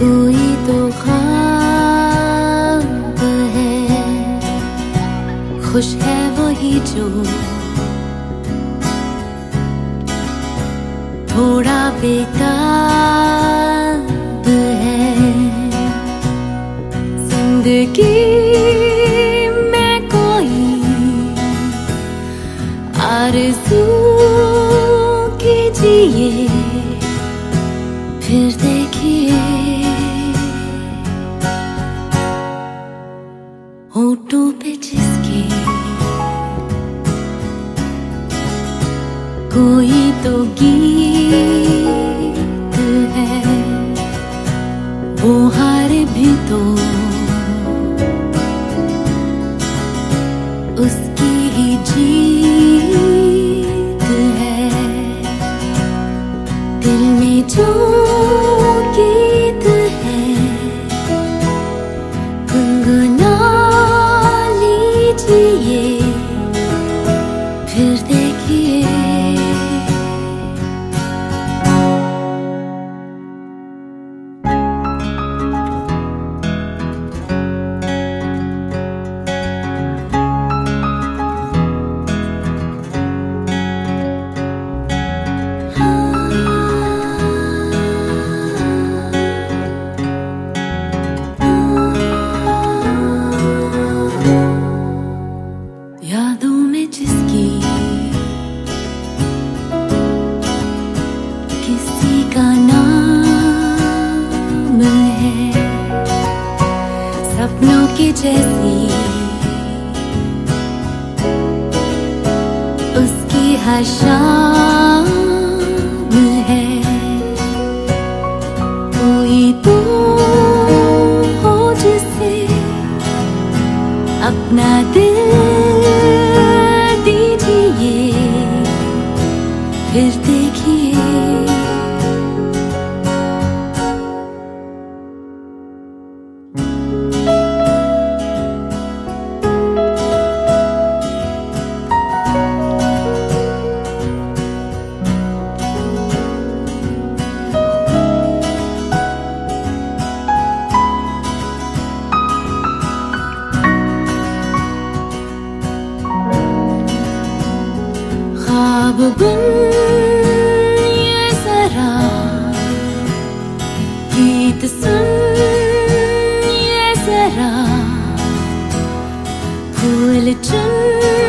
तो खाब है। खुश है वही जो थोड़ा बेताब है। ज़िंदगी में कोई आरज़ू कीजिए, फिर देखिए Hotu pechiski Koi to gii लीजिए फिर यादों में जिसकी किसी का नाम है। सपनों की जैसी उसकी हर शाम है। कोई तो हो जिसे अपना दिल फिर ख्वाब बन ये जरा। गीत सुन ये जरा। फूल चुन